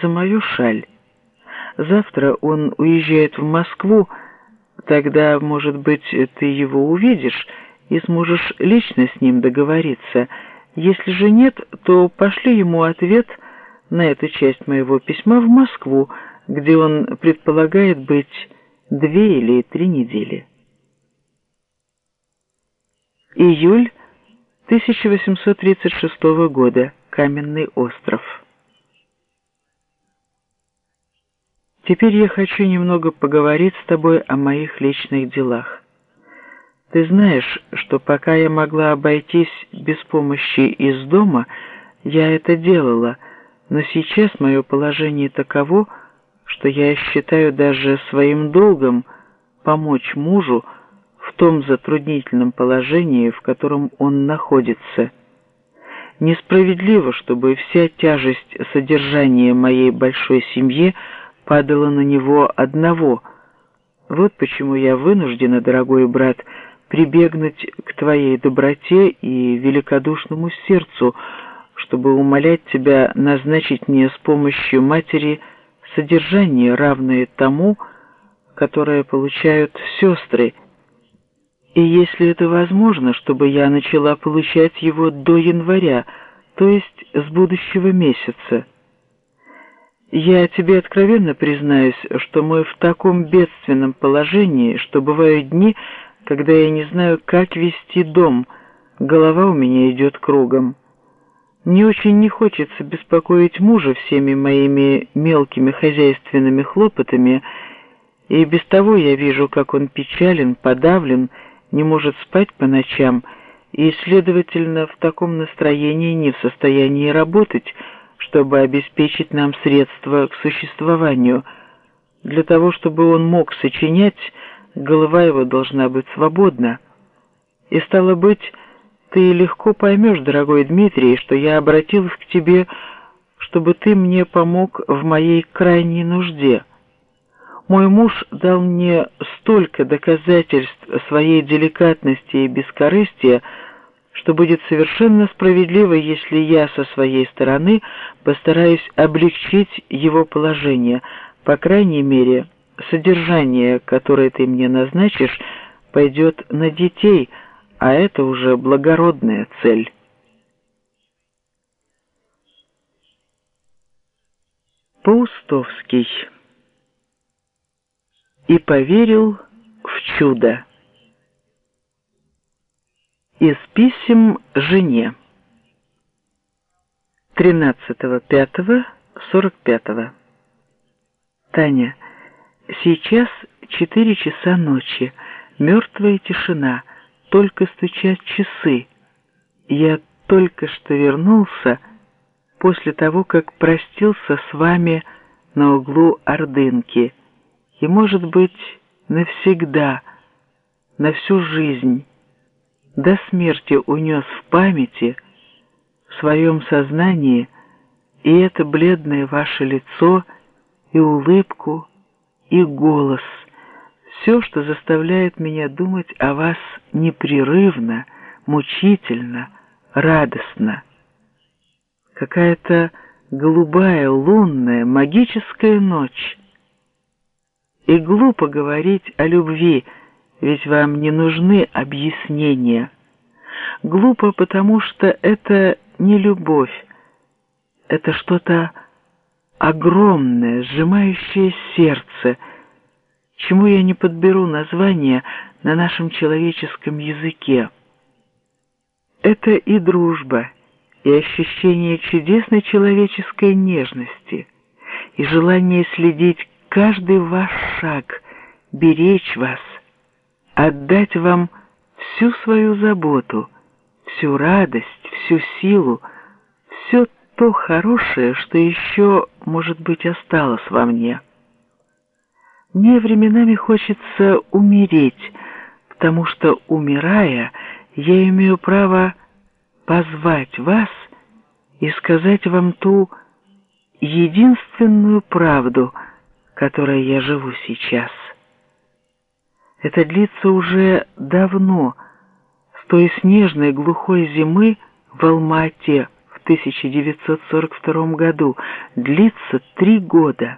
за мою шаль. Завтра он уезжает в Москву, тогда, может быть, ты его увидишь и сможешь лично с ним договориться. Если же нет, то пошли ему ответ на эту часть моего письма в Москву, где он предполагает быть две или три недели. Июль 1836 года. Каменный остров. Теперь я хочу немного поговорить с тобой о моих личных делах. Ты знаешь, что пока я могла обойтись без помощи из дома, я это делала, но сейчас мое положение таково, что я считаю даже своим долгом помочь мужу в том затруднительном положении, в котором он находится. Несправедливо, чтобы вся тяжесть содержания моей большой семьи падала на него одного. Вот почему я вынуждена, дорогой брат, прибегнуть к твоей доброте и великодушному сердцу, чтобы умолять тебя назначить мне с помощью матери содержание, равное тому, которое получают сестры, и если это возможно, чтобы я начала получать его до января, то есть с будущего месяца. Я тебе откровенно признаюсь, что мы в таком бедственном положении, что бывают дни, когда я не знаю, как вести дом, голова у меня идет кругом. Мне очень не хочется беспокоить мужа всеми моими мелкими хозяйственными хлопотами, и без того я вижу, как он печален, подавлен, не может спать по ночам и, следовательно, в таком настроении не в состоянии работать, чтобы обеспечить нам средства к существованию. Для того, чтобы он мог сочинять, голова его должна быть свободна. И стало быть, ты легко поймешь, дорогой Дмитрий, что я обратилась к тебе, чтобы ты мне помог в моей крайней нужде». Мой муж дал мне столько доказательств своей деликатности и бескорыстия, что будет совершенно справедливо, если я со своей стороны постараюсь облегчить его положение. По крайней мере, содержание, которое ты мне назначишь, пойдет на детей, а это уже благородная цель. Паустовский и поверил в чудо. Из писем жене. 13.05.45 Таня, сейчас четыре часа ночи, мертвая тишина, только стучат часы. Я только что вернулся после того, как простился с вами на углу Ордынки и, может быть, навсегда, на всю жизнь, до смерти унес в памяти, в своем сознании и это бледное ваше лицо, и улыбку, и голос, все, что заставляет меня думать о вас непрерывно, мучительно, радостно. Какая-то голубая, лунная, магическая ночь — и глупо говорить о любви, ведь вам не нужны объяснения. Глупо, потому что это не любовь, это что-то огромное, сжимающее сердце, чему я не подберу название на нашем человеческом языке. Это и дружба, и ощущение чудесной человеческой нежности, и желание следить каждый ваш шаг, беречь вас, отдать вам всю свою заботу, всю радость, всю силу, все то хорошее, что еще, может быть, осталось во мне. Мне временами хочется умереть, потому что, умирая, я имею право позвать вас и сказать вам ту единственную правду — которой я живу сейчас. Это длится уже давно, с той снежной глухой зимы в Алма-Ате в 1942 году длится три года.